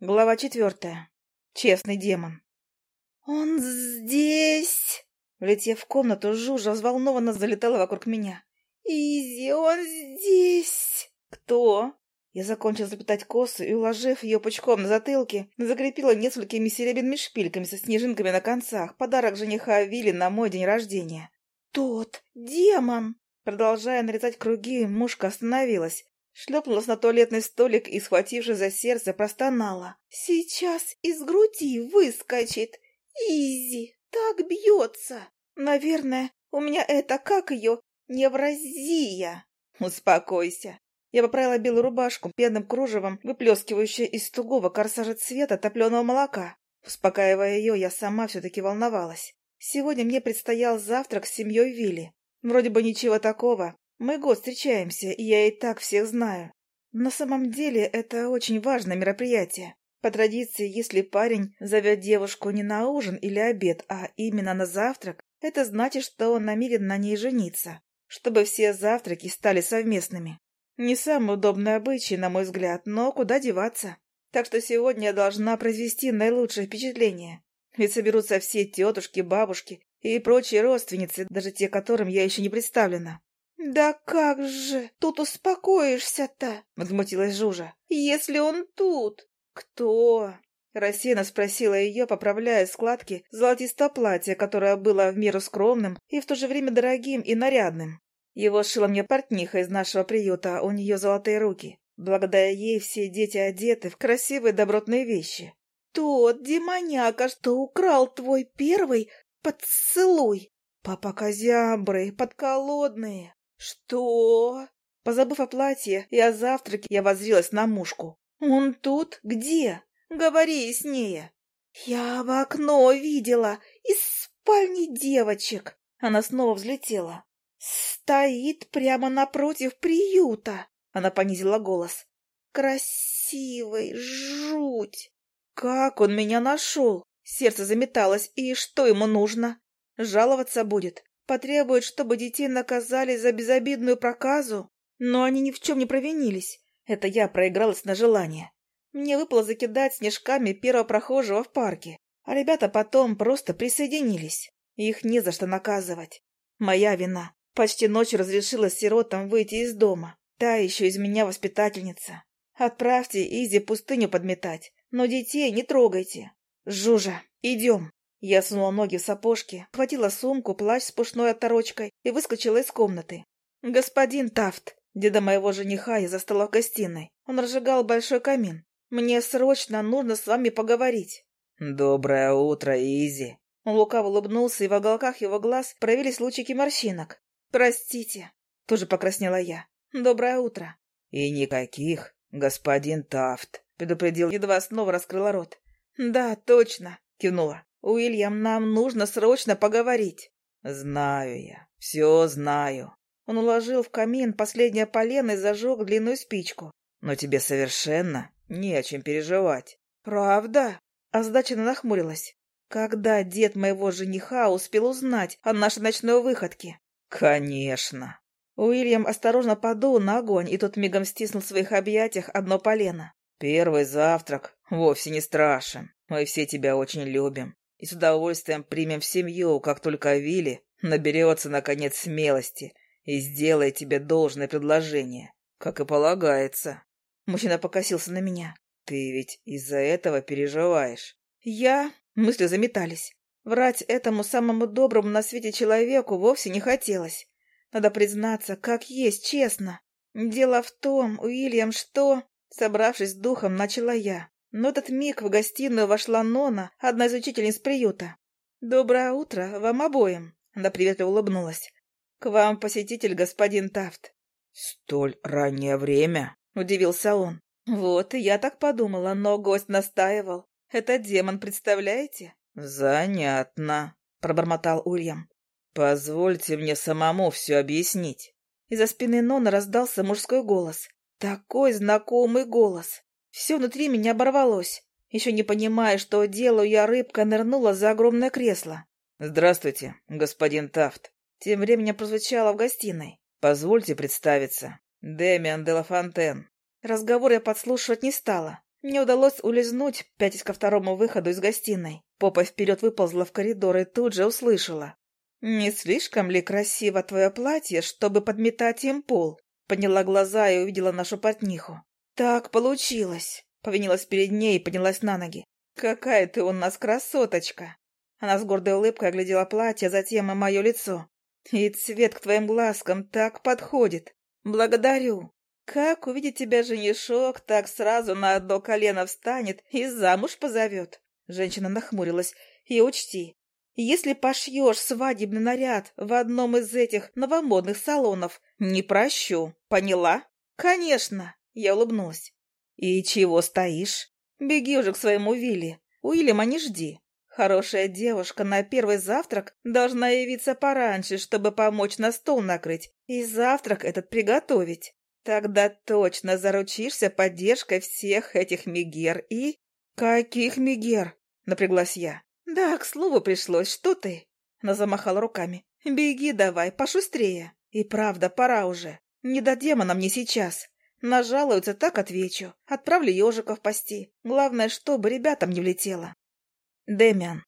Глава четвертая. Честный демон. «Он здесь!» Влетев в комнату, Жужа взволнованно залетала вокруг меня. «Изи, он здесь!» «Кто?» Я закончил заплетать косу и, уложив ее пучком на затылке, закрепила несколькими серебряными шпильками со снежинками на концах подарок жениха Вилли на мой день рождения. «Тот демон!» Продолжая нарезать круги, мушка остановилась, шлепнулась на туалетный столик и, схватившись за сердце, простонала. «Сейчас из груди выскочит! Изи, так бьется! Наверное, у меня это, как ее, невразия!» «Успокойся!» Я поправила белую рубашку пенным кружевом, выплескивающую из тугого корсажа цвета топленого молока. Успокаивая ее, я сама все-таки волновалась. Сегодня мне предстоял завтрак с семьей Вилли. Вроде бы ничего такого, мы год встречаемся, и я и так всех знаю. На самом деле это очень важное мероприятие. По традиции, если парень зовет девушку не на ужин или обед, а именно на завтрак, это значит, что он намерен на ней жениться, чтобы все завтраки стали совместными. Не самый удобный обычай, на мой взгляд, но куда деваться. Так что сегодня я должна произвести наилучшее впечатление. Ведь соберутся все тетушки, бабушки и прочие родственницы, даже те, которым я еще не представлена. «Да как же тут успокоишься-то?» — возмутилась Жужа. «Если он тут?» «Кто?» — рассеянно спросила ее, поправляя складки золотистого платья, которое было в меру скромным и в то же время дорогим и нарядным. Его шила мне портниха из нашего приюта, у нее золотые руки. Благодаря ей все дети одеты в красивые добротные вещи. «Тот демоняка, что украл твой первый поцелуй!» «Папа козябры, подколодные!» «Что?» Позабыв о платье и о завтраке, я воззрилась на мушку. «Он тут? Где? Говори яснее!» «Я в окно видела, из спальни девочек!» Она снова взлетела. «Стоит прямо напротив приюта!» Она понизила голос. «Красивый, жуть!» «Как он меня нашел?» Сердце заметалось. «И что ему нужно? Жаловаться будет? Потребует, чтобы детей наказали за безобидную проказу? Но они ни в чем не провинились. Это я проигралась на желание. Мне выпало закидать снежками первого прохожего в парке, а ребята потом просто присоединились. Их не за что наказывать. Моя вина. Почти ночью разрешила сиротам выйти из дома. Та еще из меня воспитательница. Отправьте Изи пустыню подметать, но детей не трогайте. Жужа, идем. Я сунула ноги в сапожки, хватила сумку, плащ с пушной оторочкой и выскочила из комнаты. «Господин Тафт!» Деда моего жениха я застала в гостиной. Он разжигал большой камин. «Мне срочно нужно с вами поговорить». «Доброе утро, Изи!» Он лукаво улыбнулся, и в уголках его глаз проявились лучики морщинок. «Простите!» Тоже покраснела я. «Доброе утро!» «И никаких, господин Тафт!» Предупредил, едва снова раскрыла рот. «Да, точно!» Кивнула. «Уильям, нам нужно срочно поговорить». «Знаю я, все знаю». Он уложил в камин последнее полено и зажег длинную спичку. «Но тебе совершенно не о чем переживать». «Правда?» Озадаченно нахмурилась. «Когда дед моего жениха успел узнать о нашей ночной выходке?» «Конечно». Уильям осторожно подул на огонь, и тот мигом стиснул в своих объятиях одно полено. «Первый завтрак вовсе не страшен. Мы все тебя очень любим и с удовольствием примем в семью, как только Вилли наберется, наконец, смелости и сделает тебе должное предложение, как и полагается. Мужчина покосился на меня. Ты ведь из-за этого переживаешь. Я... Мысли заметались. Врать этому самому доброму на свете человеку вовсе не хотелось. Надо признаться, как есть, честно. Дело в том, Уильям, что... Собравшись с духом, начала я. Но этот миг в гостиную вошла Нона, одна из учительниц приюта. «Доброе утро вам обоим!» Она приветливо улыбнулась. «К вам посетитель господин Тафт». «Столь раннее время?» — удивился он. «Вот, и я так подумала, но гость настаивал. Это демон, представляете?» «Занятно», — пробормотал Ульям. «Позвольте мне самому все объяснить». Из-за спины Нона раздался мужской голос. Такой знакомый голос. Все внутри меня оборвалось. Еще не понимая, что делаю, я рыбка нырнула за огромное кресло. «Здравствуйте, господин Тафт». Тем временем прозвучало в гостиной. «Позвольте представиться. Демиан де Лафонтен». Разговор я подслушивать не стала. Не удалось улизнуть, пятясь ко второму выходу из гостиной. Попа вперед выползла в коридор и тут же услышала. «Не слишком ли красиво твое платье, чтобы подметать им пол?» Подняла глаза и увидела нашу портниху. «Так получилось!» Повинилась перед ней и поднялась на ноги. «Какая ты у нас красоточка!» Она с гордой улыбкой оглядела платье, затем и мое лицо. «И цвет к твоим глазкам так подходит! Благодарю! Как увидит тебя женишок, так сразу на одно колено встанет и замуж позовет!» Женщина нахмурилась. «И учти, если пошьешь свадебный наряд в одном из этих новомодных салонов, не прощу, поняла?» «Конечно!» — я улыбнулась. «И чего стоишь? Беги уже к своему Вилли. Уильяма не жди. Хорошая девушка на первый завтрак должна явиться пораньше, чтобы помочь на стол накрыть и завтрак этот приготовить. Тогда точно заручишься поддержкой всех этих мигер и...» «Каких мигер?» — напряглась я. «Да, к слову пришлось, что ты?» Она замахала руками. «Беги давай, пошустрее. И правда, пора уже. Не до демона мне сейчас. Нажалуются, так отвечу. Отправлю ежиков пасти. Главное, чтобы ребятам не влетело. Демиан.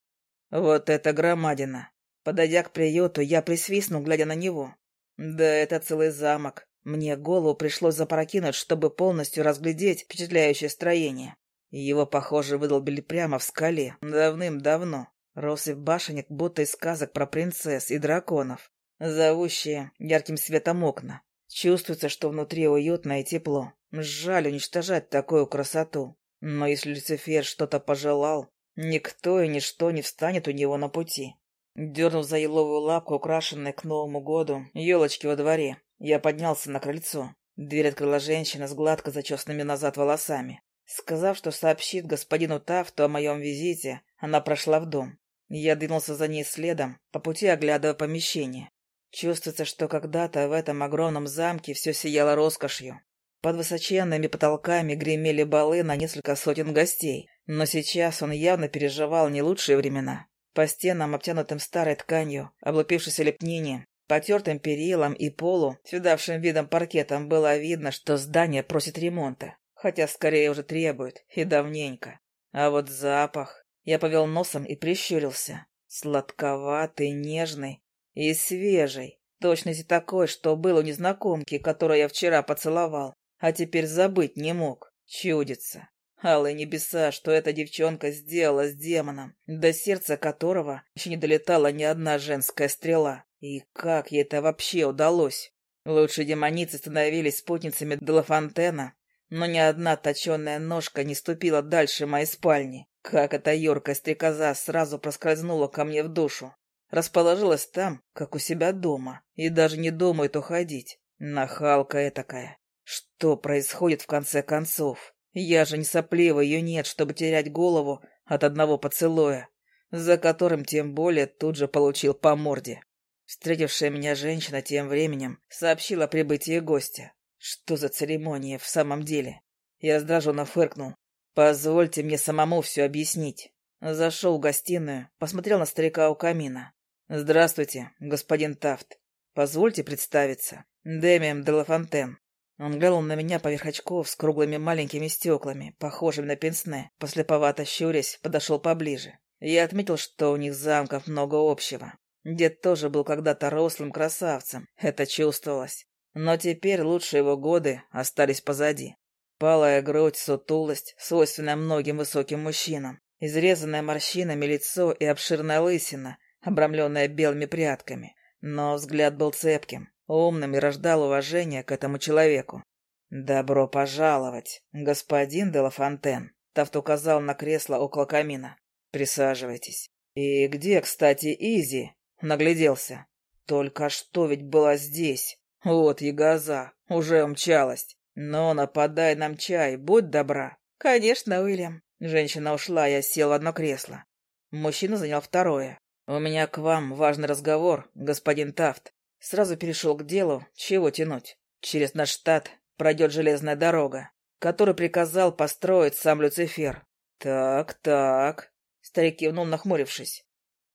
Вот это громадина. Подойдя к приюту, я присвистнул, глядя на него. Да это целый замок. Мне голову пришлось запрокинуть, чтобы полностью разглядеть впечатляющее строение. Его, похоже, выдолбили прямо в скале, давным-давно. Россыпь башенек, будто из сказок про принцесс и драконов, зовущие ярким светом окна. Чувствуется, что внутри уютно и тепло. Жаль уничтожать такую красоту. Но если Люцифер что-то пожелал, никто и ничто не встанет у него на пути. Дернув за еловую лапку, украшенной к Новому году, елочки во дворе, я поднялся на крыльцо. Дверь открыла женщина с гладко зачесанными назад волосами. Сказав, что сообщит господину Тафту о моем визите, она прошла в дом. Я двинулся за ней следом, по пути оглядывая помещение. Чувствуется, что когда-то в этом огромном замке все сияло роскошью. Под высоченными потолками гремели балы на несколько сотен гостей, но сейчас он явно переживал не лучшие времена. По стенам, обтянутым старой тканью, облупившейся лепнине, потертым перилам и полу, с видавшим видом паркетом, было видно, что здание просит ремонта, хотя скорее уже требует, и давненько. А вот запах... Я повел носом и прищурился. Сладковатый, нежный, и свежий. Точности такой, что был у незнакомки, которую я вчера поцеловал, а теперь забыть не мог. Чудится. Алые небеса, что эта девчонка сделала с демоном, до сердца которого еще не долетала ни одна женская стрела. И как ей это вообще удалось? Лучшие демоницы становились спутницами Делафонтена, но ни одна точенная ножка не ступила дальше моей спальни. Как эта юркая стрекоза сразу проскользнула ко мне в душу. Расположилась там, как у себя дома, и даже не думает уходить. Нахалка этакая. Что происходит в конце концов? Я же не сопливый, ее нет, чтобы терять голову от одного поцелуя, за которым тем более тут же получил по морде. Встретившая меня женщина тем временем сообщила о прибытии гостя. Что за церемония в самом деле? Я раздраженно фыркнул. Позвольте мне самому все объяснить. Зашел в гостиную, посмотрел на старика у камина. «Здравствуйте, господин Тафт. Позвольте представиться. Демиан де Лафонтен». Он глянул на меня поверх очков с круглыми маленькими стеклами, похожими на пенсне. Послеповато щурясь, подошел поближе. Я отметил, что у них замков много общего. Дед тоже был когда-то рослым красавцем, это чувствовалось. Но теперь лучшие его годы остались позади. Палая грудь, сутулость, свойственная многим высоким мужчинам, изрезанное морщинами лицо и обширная лысина, обрамленная белыми прядками. Но взгляд был цепким, умным и рождал уважение к этому человеку. «Добро пожаловать, господин де Лафонтен», — Тафт указал на кресло около камина. «Присаживайтесь». «И где, кстати, Изи?» — нагляделся. «Только что ведь была здесь. Вот ягоза, уже умчалась. Но нападай нам чай, будь добра». «Конечно, Уильям». Женщина ушла, я сел в одно кресло. Мужчина занял второе. «У меня к вам важный разговор, господин Тафт». Сразу перешел к делу, чего тянуть. Через наш штат пройдет железная дорога, которую приказал построить сам Люцифер. «Так, так», — старик кивнул, нахмурившись.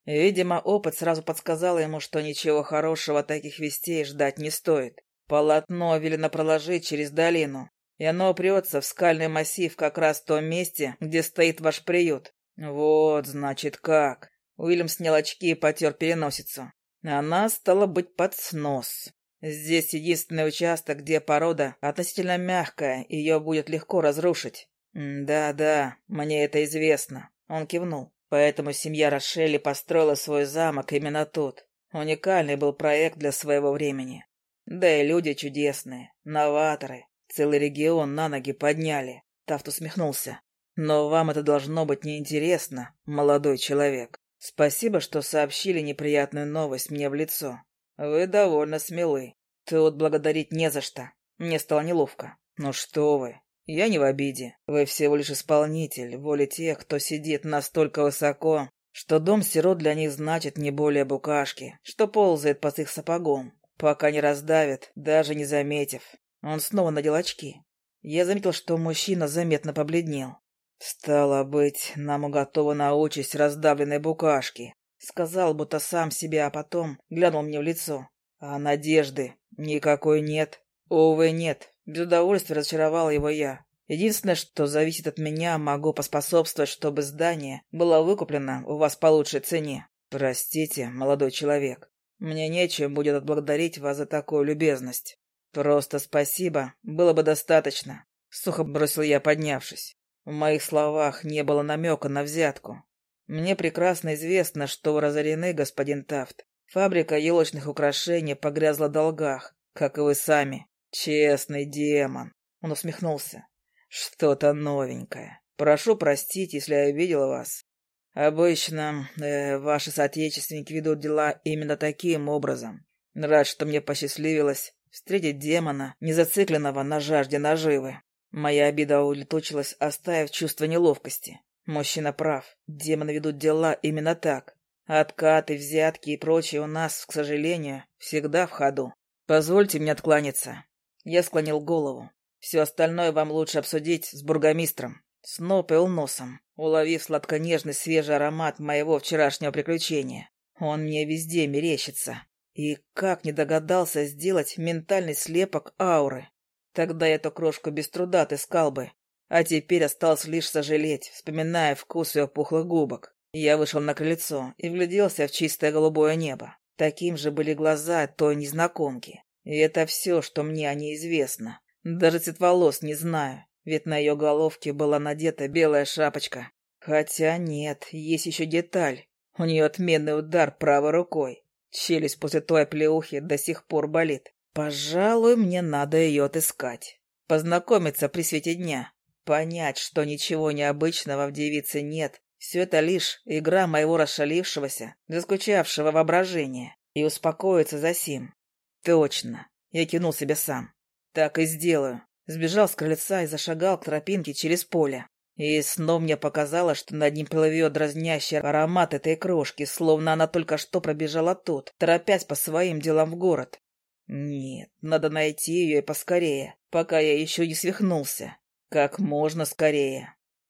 Видимо, опыт сразу подсказал ему, что ничего хорошего таких вестей ждать не стоит. Полотно велено проложить через долину, и оно упрется в скальный массив как раз в том месте, где стоит ваш приют. Вот, значит, как. Уильям снял очки и потер переносицу. Она стала быть под снос. Здесь единственный участок, где порода относительно мягкая, ее будет легко разрушить. «Да-да, мне это известно», — он кивнул. «Поэтому семья Рошелли построила свой замок именно тут. Уникальный был проект для своего времени. Да и люди чудесные, новаторы. Целый регион на ноги подняли». Тафт усмехнулся. «Но вам это должно быть неинтересно, молодой человек. Спасибо, что сообщили неприятную новость мне в лицо. Вы довольно смелы. Тут благодарить не за что. Мне стало неловко. Ну что вы, я не в обиде. Вы всего лишь исполнитель воли тех, кто сидит настолько высоко, что дом сирот для них значит не более букашки, что ползает под их сапогом, пока не раздавит, даже не заметив. Он снова надел очки. Я заметил, что мужчина заметно побледнел. «Стало быть, нам уготована участь раздавленной букашки», — сказал, будто сам себе, а потом глянул мне в лицо. «А надежды никакой нет. Увы, нет. Без удовольствия разочаровал его я. Единственное, что зависит от меня, могу поспособствовать, чтобы здание было выкуплено у вас по лучшей цене. Простите, молодой человек, мне нечем будет отблагодарить вас за такую любезность. Просто спасибо, было бы достаточно. Сухо бросил я, поднявшись. В моих словах не было намека на взятку. Мне прекрасно известно, что вы разорены, господин Тафт. Фабрика елочных украшений погрязла в долгах, как и вы сами. Честный демон. Он усмехнулся. Что-то новенькое. Прошу простить, если я обидел вас. Обычно э, ваши соотечественники ведут дела именно таким образом. Рад, что мне посчастливилось встретить демона, не зацикленного на жажде наживы. Моя обида улетучилась, оставив чувство неловкости. Мужчина прав. Демоны ведут дела именно так. Откаты, взятки и прочее у нас, к сожалению, всегда в ходу. Позвольте мне откланяться. Я склонил голову. Все остальное вам лучше обсудить с бургомистром. Снова повел носом, уловив сладко-нежный свежий аромат моего вчерашнего приключения. Он мне везде мерещится. И как не догадался сделать ментальный слепок ауры. Тогда эту крошку без труда отыскал бы. А теперь осталось лишь сожалеть, вспоминая вкус ее пухлых губок. Я вышел на крыльцо и вгляделся в чистое голубое небо. Таким же были глаза той незнакомки. И это все, что мне о ней известно. Даже цвет волос не знаю, ведь на ее головке была надета белая шапочка. Хотя нет, есть еще деталь. У нее отменный удар правой рукой. Челюсть после той оплеухи до сих пор болит. Пожалуй, мне надо ее отыскать. Познакомиться при свете дня. Понять, что ничего необычного в девице нет. Все это лишь игра моего расшалившегося, заскучавшего воображения. И успокоиться за сим. Точно. Я кинул себе сам. Так и сделаю. Сбежал с крыльца и зашагал к тропинке через поле. И снова мне показалось, что над ним плывет дразнящий аромат этой крошки, словно она только что пробежала тут, торопясь по своим делам в город. Нет, надо найти ее и поскорее, пока я еще не свихнулся. Как можно скорее.